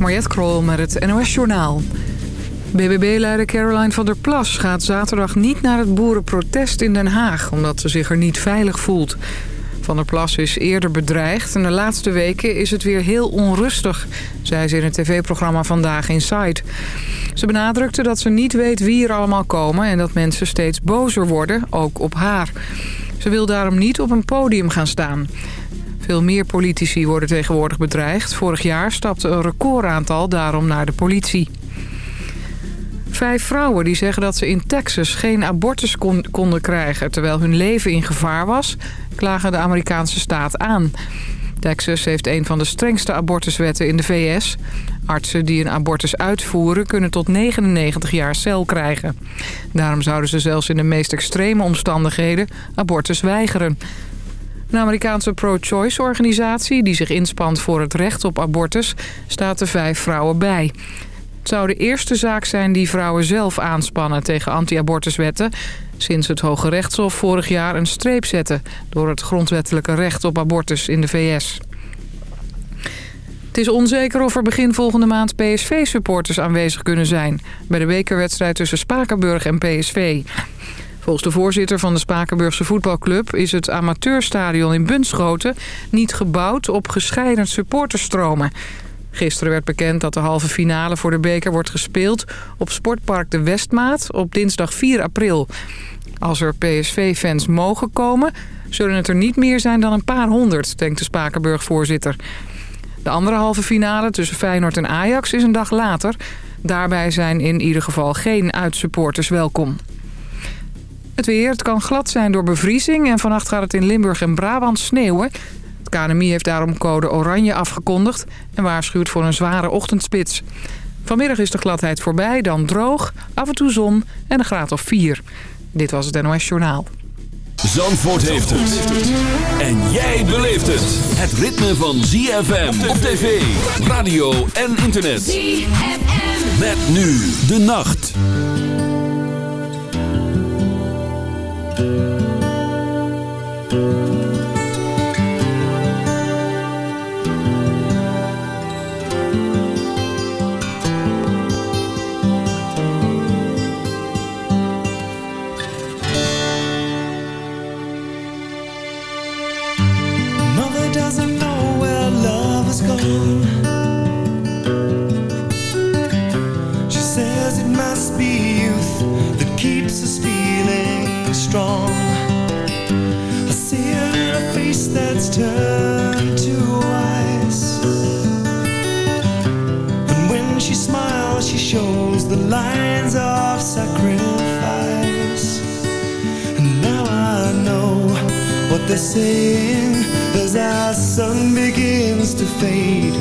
Mariette Krol met het NOS Journaal. BBB-leider Caroline van der Plas gaat zaterdag niet naar het boerenprotest in Den Haag... omdat ze zich er niet veilig voelt. Van der Plas is eerder bedreigd en de laatste weken is het weer heel onrustig... zei ze in het tv-programma Vandaag Inside. Ze benadrukte dat ze niet weet wie er allemaal komen... en dat mensen steeds bozer worden, ook op haar. Ze wil daarom niet op een podium gaan staan... Veel meer politici worden tegenwoordig bedreigd. Vorig jaar stapte een recordaantal daarom naar de politie. Vijf vrouwen die zeggen dat ze in Texas geen abortus konden krijgen... terwijl hun leven in gevaar was, klagen de Amerikaanse staat aan. Texas heeft een van de strengste abortuswetten in de VS. Artsen die een abortus uitvoeren kunnen tot 99 jaar cel krijgen. Daarom zouden ze zelfs in de meest extreme omstandigheden abortus weigeren. Een Amerikaanse pro-choice organisatie die zich inspant voor het recht op abortus staat de vijf vrouwen bij. Het zou de eerste zaak zijn die vrouwen zelf aanspannen tegen anti-abortuswetten... sinds het Hoge Rechtshof vorig jaar een streep zette... door het grondwettelijke recht op abortus in de VS. Het is onzeker of er begin volgende maand PSV-supporters aanwezig kunnen zijn... bij de bekerwedstrijd tussen Spakenburg en PSV. Volgens de voorzitter van de Spakenburgse voetbalclub... is het amateurstadion in Bunschoten niet gebouwd op gescheiden supporterstromen. Gisteren werd bekend dat de halve finale voor de beker wordt gespeeld... op Sportpark de Westmaat op dinsdag 4 april. Als er PSV-fans mogen komen... zullen het er niet meer zijn dan een paar honderd, denkt de Spakenburg-voorzitter. De andere halve finale tussen Feyenoord en Ajax is een dag later. Daarbij zijn in ieder geval geen uitsupporters welkom. Het weer, het kan glad zijn door bevriezing en vannacht gaat het in Limburg en Brabant sneeuwen. Het KNMI heeft daarom code oranje afgekondigd en waarschuwt voor een zware ochtendspits. Vanmiddag is de gladheid voorbij, dan droog, af en toe zon en een graad of 4. Dit was het NOS Journaal. Zandvoort heeft het. En jij beleeft het. Het ritme van ZFM op tv, radio en internet. ZFM. Met nu de nacht. Turn to ice. And when she smiles, she shows the lines of sacrifice. And now I know what they're saying as our sun begins to fade.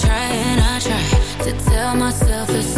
Try, and I try to tell myself it's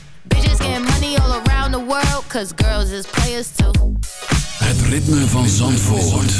Bitches getting money all around the world, cause girls is players too. Het ritme van Zandvoort.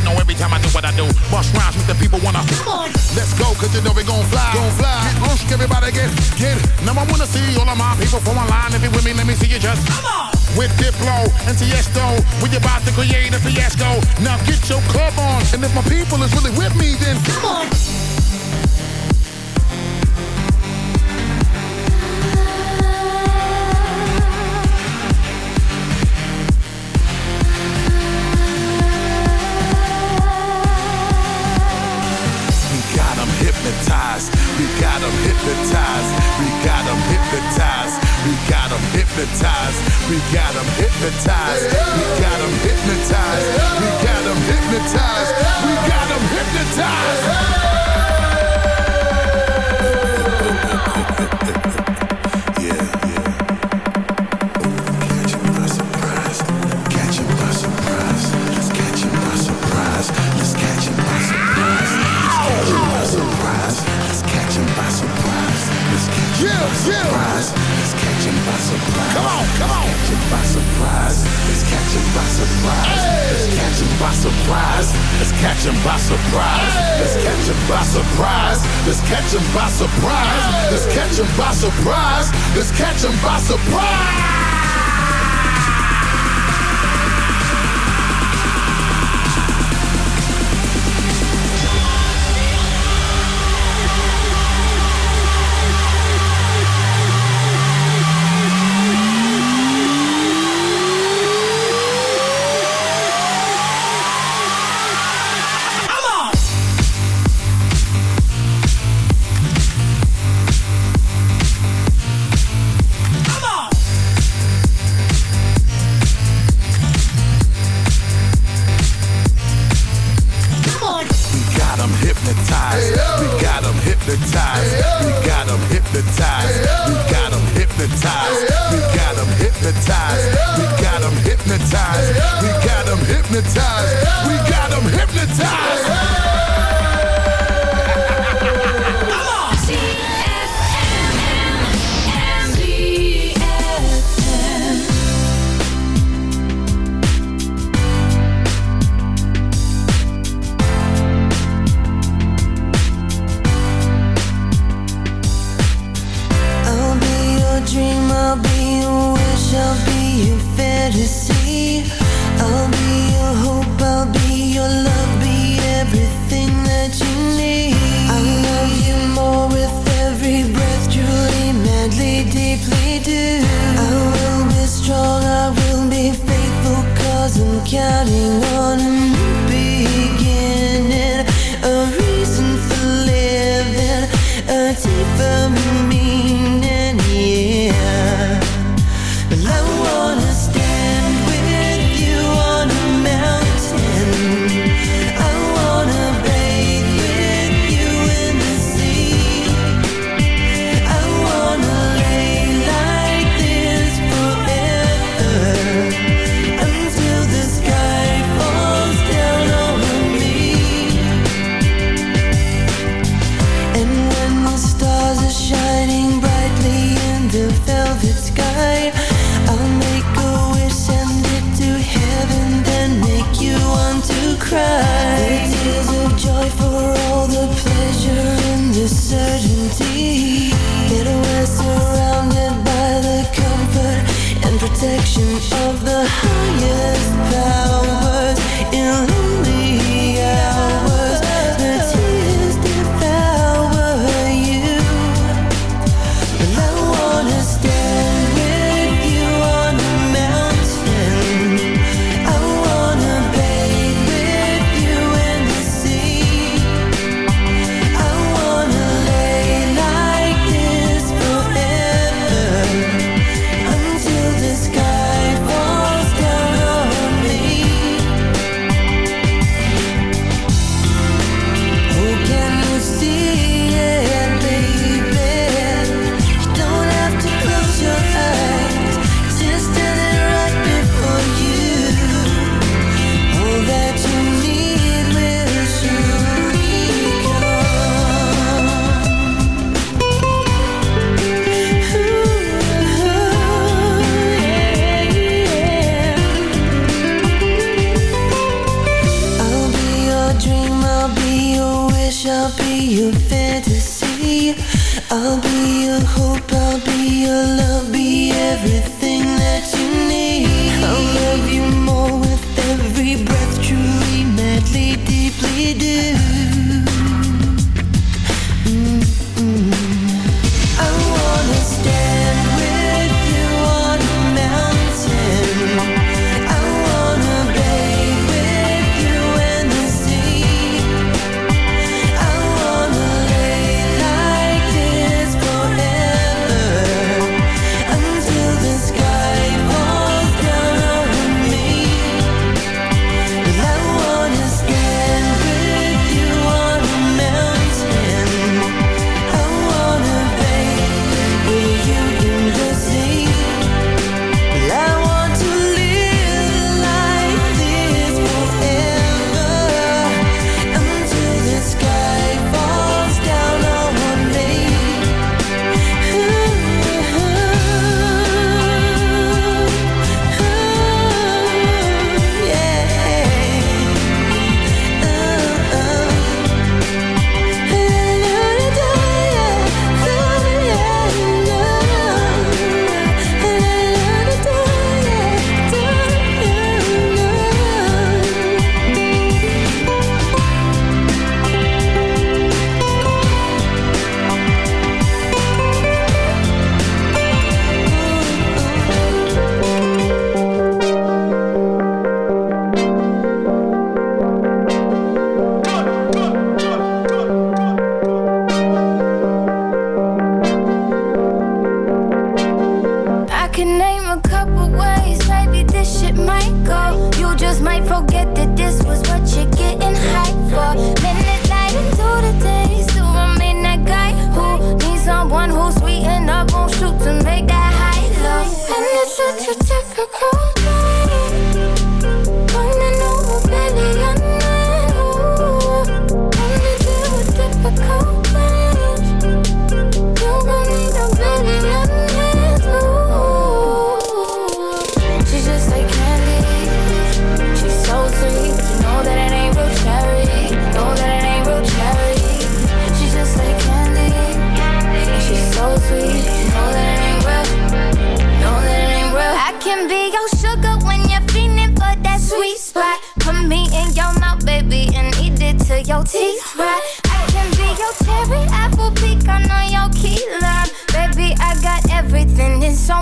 Everybody already know every time I do what I do. Bust rhymes, make the people wanna. Come on. Let's go, cause you know we gon' fly. Gon' fly. Get loose, everybody get, get. Now I wanna see all of my people from online. If you with me, let me see you just. Come on. With Diplo and Tiesto, we about to create a fiasco. Now get your club on. And if my people is really with me, then come on. hypnotized. We got them hypnotized. We got them hypnotized. We got them hypnotized. We got them hypnotized. Yeah, yeah. By surprise. By surprise. Let's by surprise. Let's by surprise. Let's by surprise. Let's by surprise. Let's by surprise on, come on. Catch by surprise. Let's catch by surprise. Let's catch by surprise. Let's catch by surprise. Let's catch by surprise. Let's catch by surprise. Let's catch by surprise. Let's catch by surprise. Protection of the highest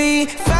we find